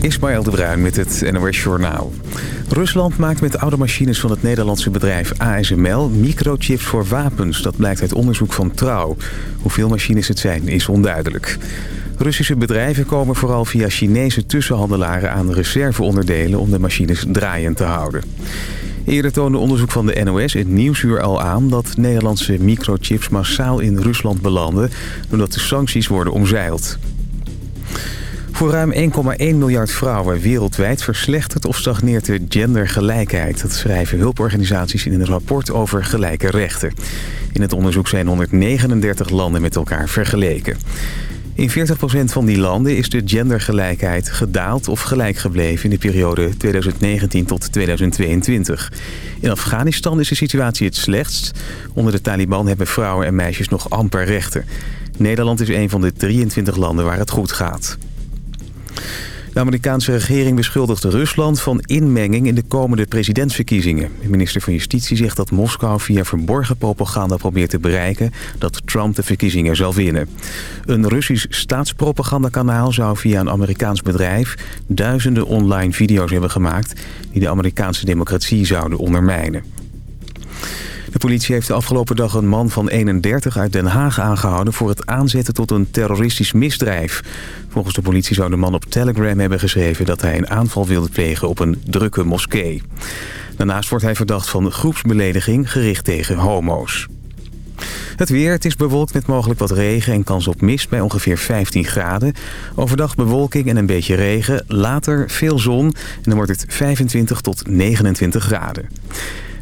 Ismaël de Bruin met het NOS Journaal. Rusland maakt met oude machines van het Nederlandse bedrijf ASML microchips voor wapens. Dat blijkt uit onderzoek van Trouw. Hoeveel machines het zijn is onduidelijk. Russische bedrijven komen vooral via Chinese tussenhandelaren aan reserveonderdelen om de machines draaiend te houden. Eerder toonde onderzoek van de NOS in Nieuwsuur al aan... dat Nederlandse microchips massaal in Rusland belanden... doordat de sancties worden omzeild. Voor ruim 1,1 miljard vrouwen wereldwijd verslechtert of stagneert de gendergelijkheid. Dat schrijven hulporganisaties in een rapport over gelijke rechten. In het onderzoek zijn 139 landen met elkaar vergeleken. In 40% van die landen is de gendergelijkheid gedaald of gelijk gebleven in de periode 2019 tot 2022. In Afghanistan is de situatie het slechtst. Onder de Taliban hebben vrouwen en meisjes nog amper rechten. Nederland is een van de 23 landen waar het goed gaat. De Amerikaanse regering beschuldigt Rusland van inmenging in de komende presidentsverkiezingen. De minister van Justitie zegt dat Moskou via verborgen propaganda probeert te bereiken dat Trump de verkiezingen zal winnen. Een Russisch staatspropagandakanaal zou via een Amerikaans bedrijf duizenden online video's hebben gemaakt die de Amerikaanse democratie zouden ondermijnen. De politie heeft de afgelopen dag een man van 31 uit Den Haag aangehouden... voor het aanzetten tot een terroristisch misdrijf. Volgens de politie zou de man op Telegram hebben geschreven... dat hij een aanval wilde plegen op een drukke moskee. Daarnaast wordt hij verdacht van groepsbelediging gericht tegen homo's. Het weer, het is bewolkt met mogelijk wat regen en kans op mist bij ongeveer 15 graden. Overdag bewolking en een beetje regen, later veel zon en dan wordt het 25 tot 29 graden.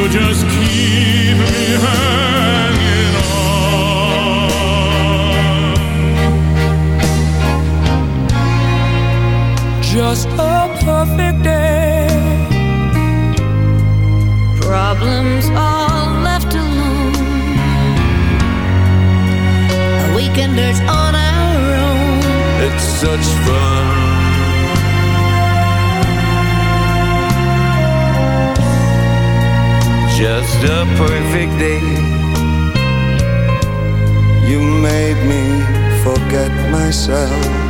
you just keep me hanging on. Just a perfect day. Problems all left alone. Weekender's on our own. It's such fun just a perfect day. You made me forget myself.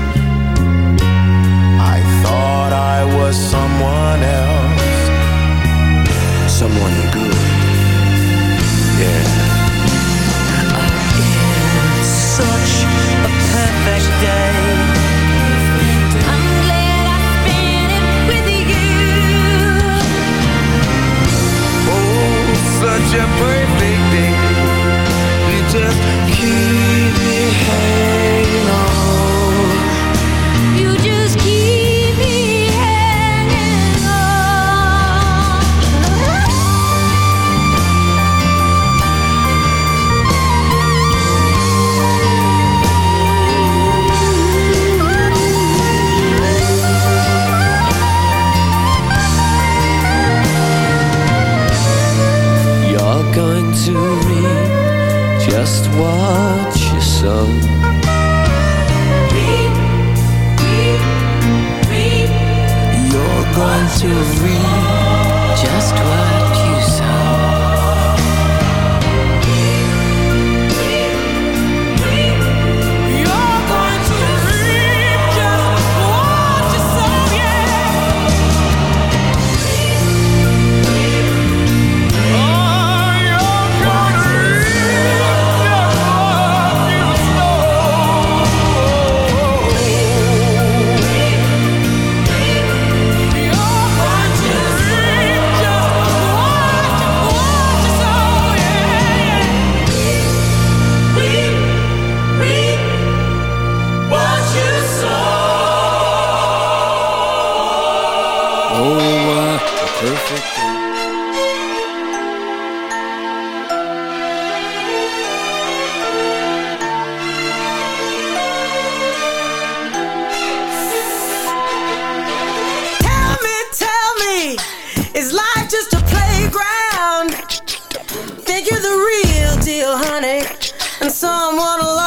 Someone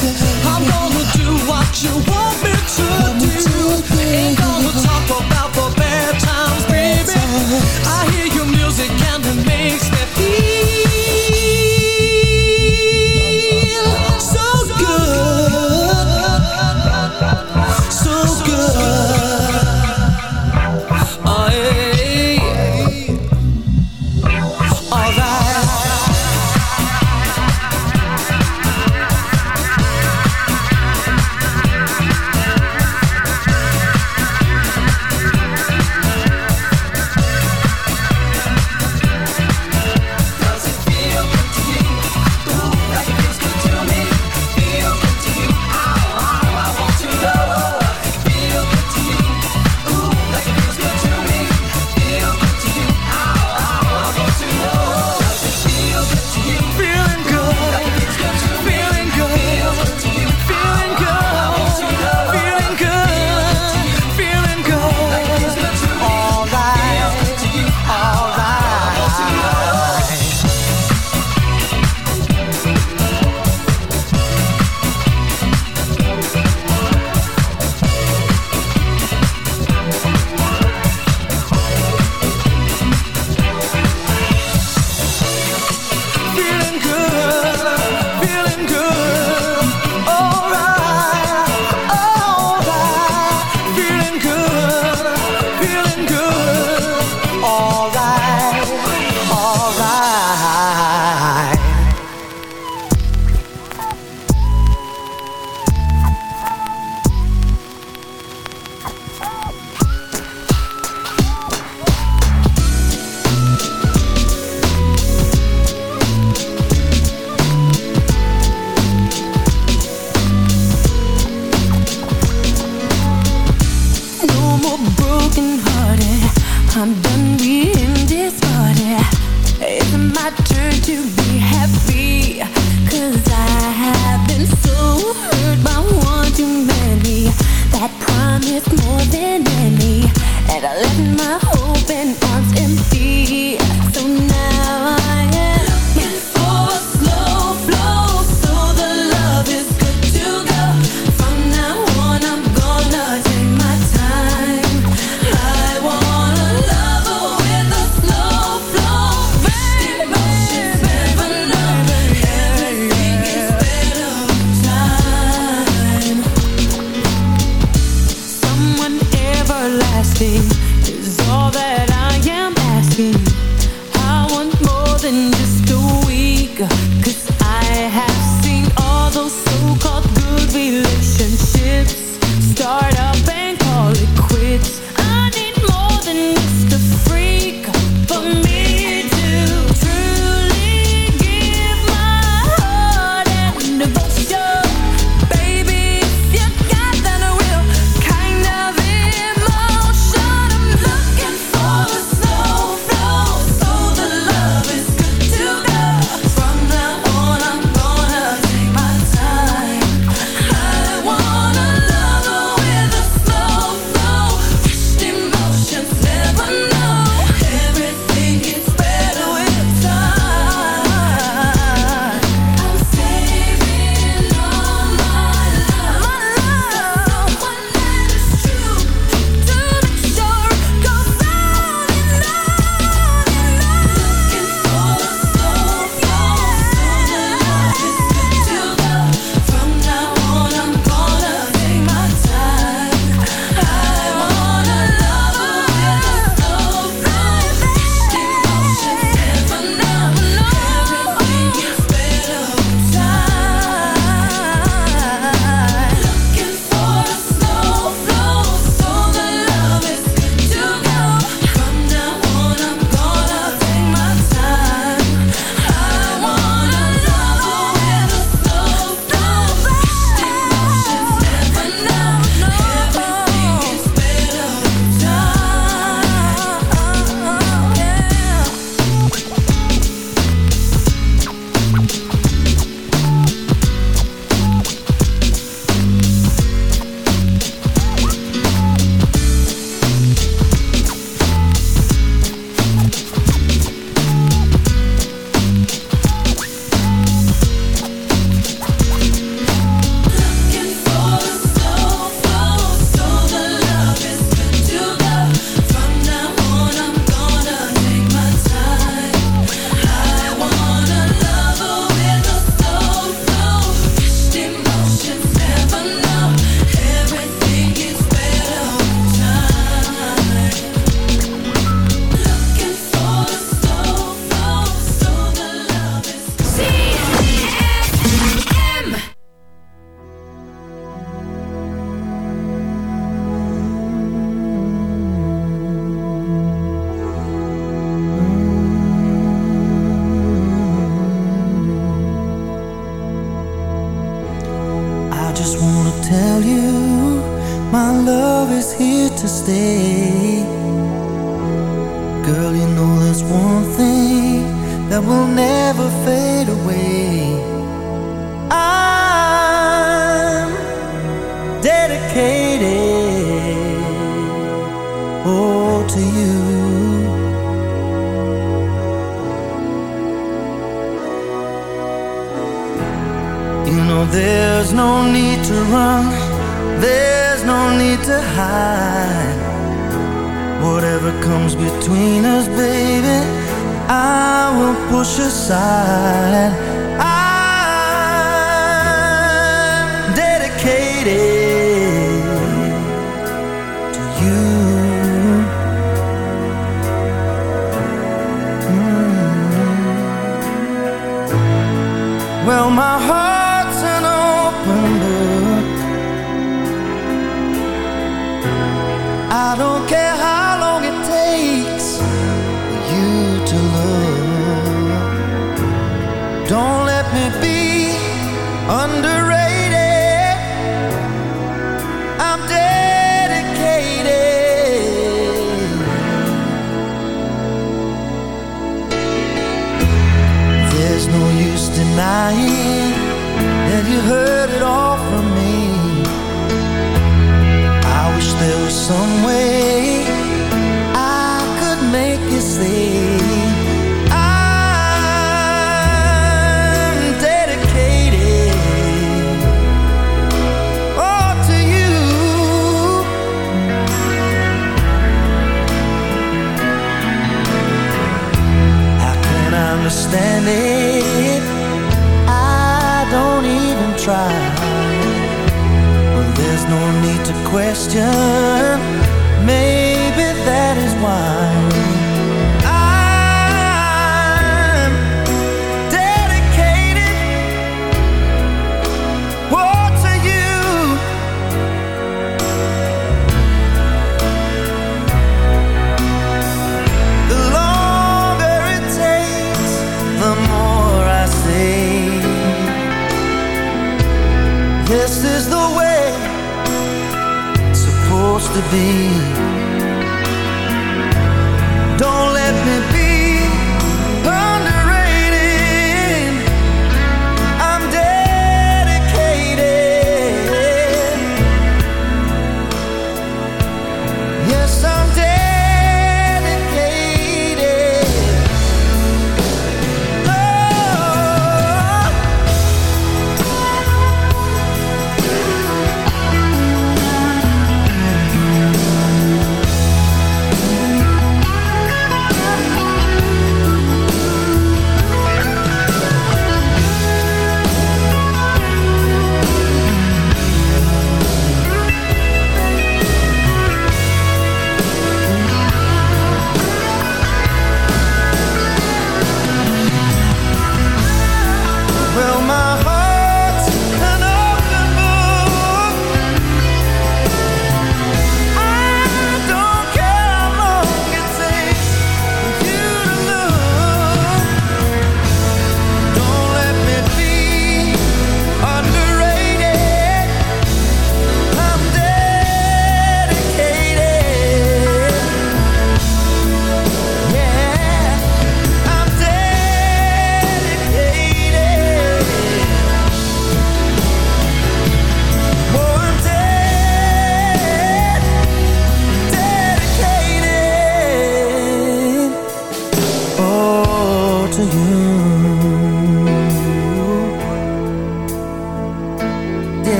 I'm gonna do what you want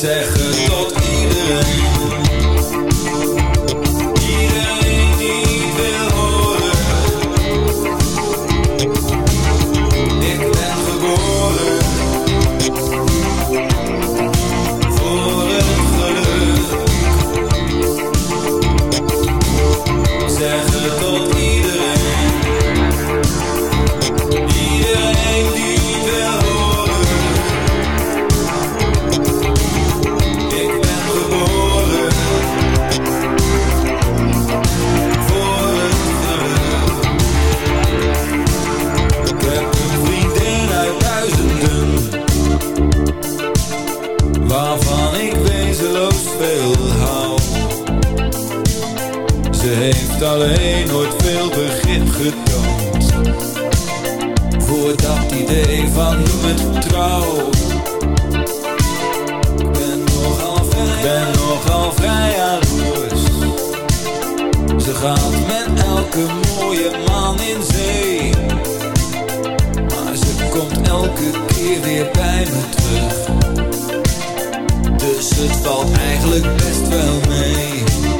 zeg het tot iedereen van trouw. Ik ben nogal vrij, ben nogal vrij jaloers Ze gaat met elke mooie man in zee. Maar ze komt elke keer weer bij me terug. Dus het valt eigenlijk best wel mee